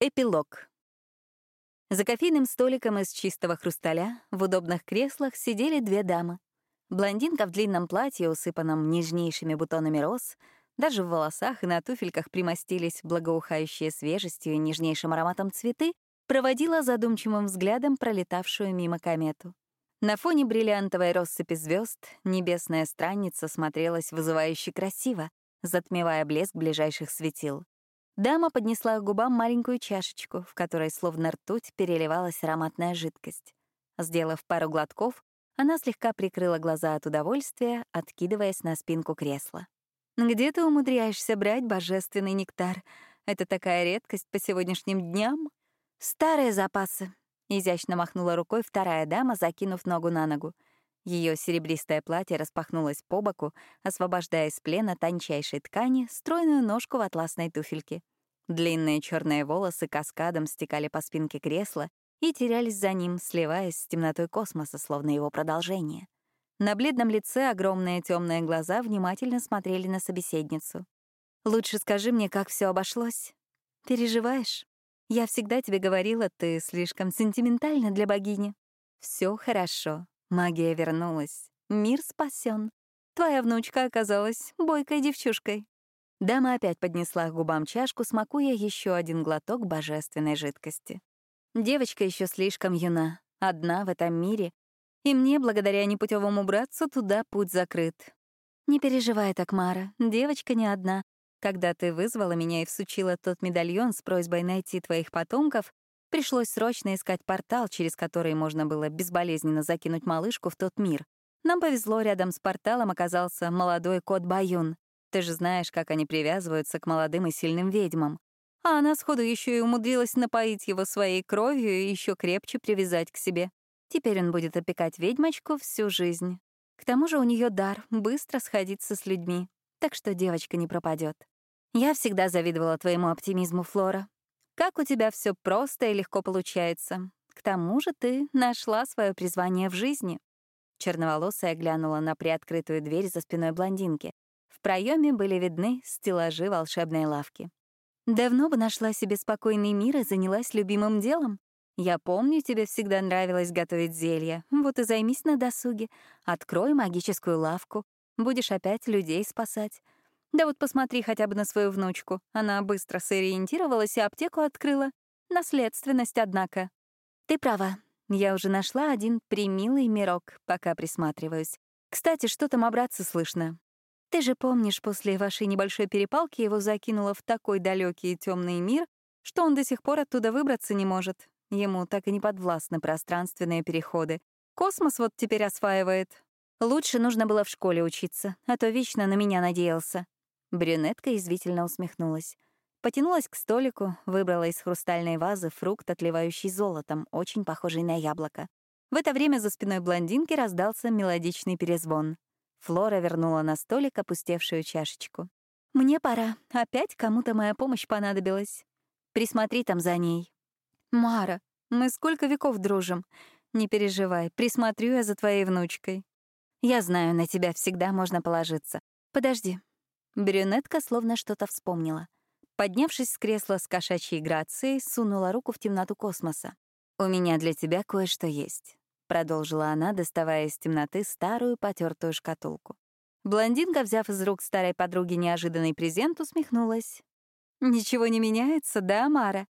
Эпилог. За кофейным столиком из чистого хрусталя в удобных креслах сидели две дамы. Блондинка в длинном платье, усыпанном нежнейшими бутонами роз, даже в волосах и на туфельках примостились благоухающие свежестью и нежнейшим ароматом цветы, проводила задумчивым взглядом пролетавшую мимо комету. На фоне бриллиантовой россыпи звезд небесная странница смотрелась вызывающе красиво, затмевая блеск ближайших светил. Дама поднесла к губам маленькую чашечку, в которой словно ртуть переливалась ароматная жидкость. Сделав пару глотков, она слегка прикрыла глаза от удовольствия, откидываясь на спинку кресла. «Где ты умудряешься брать божественный нектар? Это такая редкость по сегодняшним дням?» «Старые запасы», — изящно махнула рукой вторая дама, закинув ногу на ногу. Ее серебристое платье распахнулось по боку, освобождая из плена тончайшей ткани стройную ножку в атласной туфельке. Длинные черные волосы каскадом стекали по спинке кресла и терялись за ним, сливаясь с темнотой космоса, словно его продолжение. На бледном лице огромные темные глаза внимательно смотрели на собеседницу. «Лучше скажи мне, как все обошлось. Переживаешь? Я всегда тебе говорила, ты слишком сентиментальна для богини. Все хорошо, Магия вернулась. Мир спасен. Твоя внучка оказалась бойкой девчушкой. Дама опять поднесла к губам чашку, смакуя еще один глоток божественной жидкости. Девочка еще слишком юна, одна в этом мире, и мне, благодаря непутевому братцу, туда путь закрыт. Не переживай так, Мара, девочка не одна. Когда ты вызвала меня и всучила тот медальон с просьбой найти твоих потомков, Пришлось срочно искать портал, через который можно было безболезненно закинуть малышку в тот мир. Нам повезло, рядом с порталом оказался молодой кот Баюн. Ты же знаешь, как они привязываются к молодым и сильным ведьмам. А она сходу еще и умудрилась напоить его своей кровью и еще крепче привязать к себе. Теперь он будет опекать ведьмочку всю жизнь. К тому же у нее дар быстро сходиться с людьми, так что девочка не пропадет. Я всегда завидовала твоему оптимизму, Флора. Как у тебя все просто и легко получается. К тому же ты нашла свое призвание в жизни. Черноволосая глянула на приоткрытую дверь за спиной блондинки. В проеме были видны стеллажи волшебной лавки. Давно бы нашла себе спокойный мир и занялась любимым делом. Я помню, тебе всегда нравилось готовить зелья. Вот и займись на досуге. Открой магическую лавку. Будешь опять людей спасать. Да вот посмотри хотя бы на свою внучку. Она быстро сориентировалась и аптеку открыла. Наследственность, однако. Ты права. Я уже нашла один примилый мирок, пока присматриваюсь. Кстати, что там обраться слышно? Ты же помнишь, после вашей небольшой перепалки его закинуло в такой далекий и темный мир, что он до сих пор оттуда выбраться не может. Ему так и не подвластны пространственные переходы. Космос вот теперь осваивает. Лучше нужно было в школе учиться, а то вечно на меня надеялся. Брюнетка извительно усмехнулась. Потянулась к столику, выбрала из хрустальной вазы фрукт, отливающий золотом, очень похожий на яблоко. В это время за спиной блондинки раздался мелодичный перезвон. Флора вернула на столик опустевшую чашечку. «Мне пора. Опять кому-то моя помощь понадобилась. Присмотри там за ней». «Мара, мы сколько веков дружим. Не переживай, присмотрю я за твоей внучкой. Я знаю, на тебя всегда можно положиться. Подожди, Брюнетка словно что-то вспомнила. Поднявшись с кресла с кошачьей грацией, сунула руку в темноту космоса. «У меня для тебя кое-что есть», — продолжила она, доставая из темноты старую потертую шкатулку. Блондинка, взяв из рук старой подруги неожиданный презент, усмехнулась. «Ничего не меняется, да, Мара?»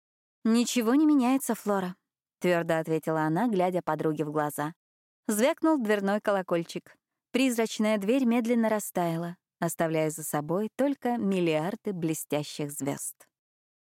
«Ничего не меняется, Флора», — твердо ответила она, глядя подруге в глаза. Звякнул дверной колокольчик. Призрачная дверь медленно растаяла оставляя за собой только миллиарды блестящих звезд.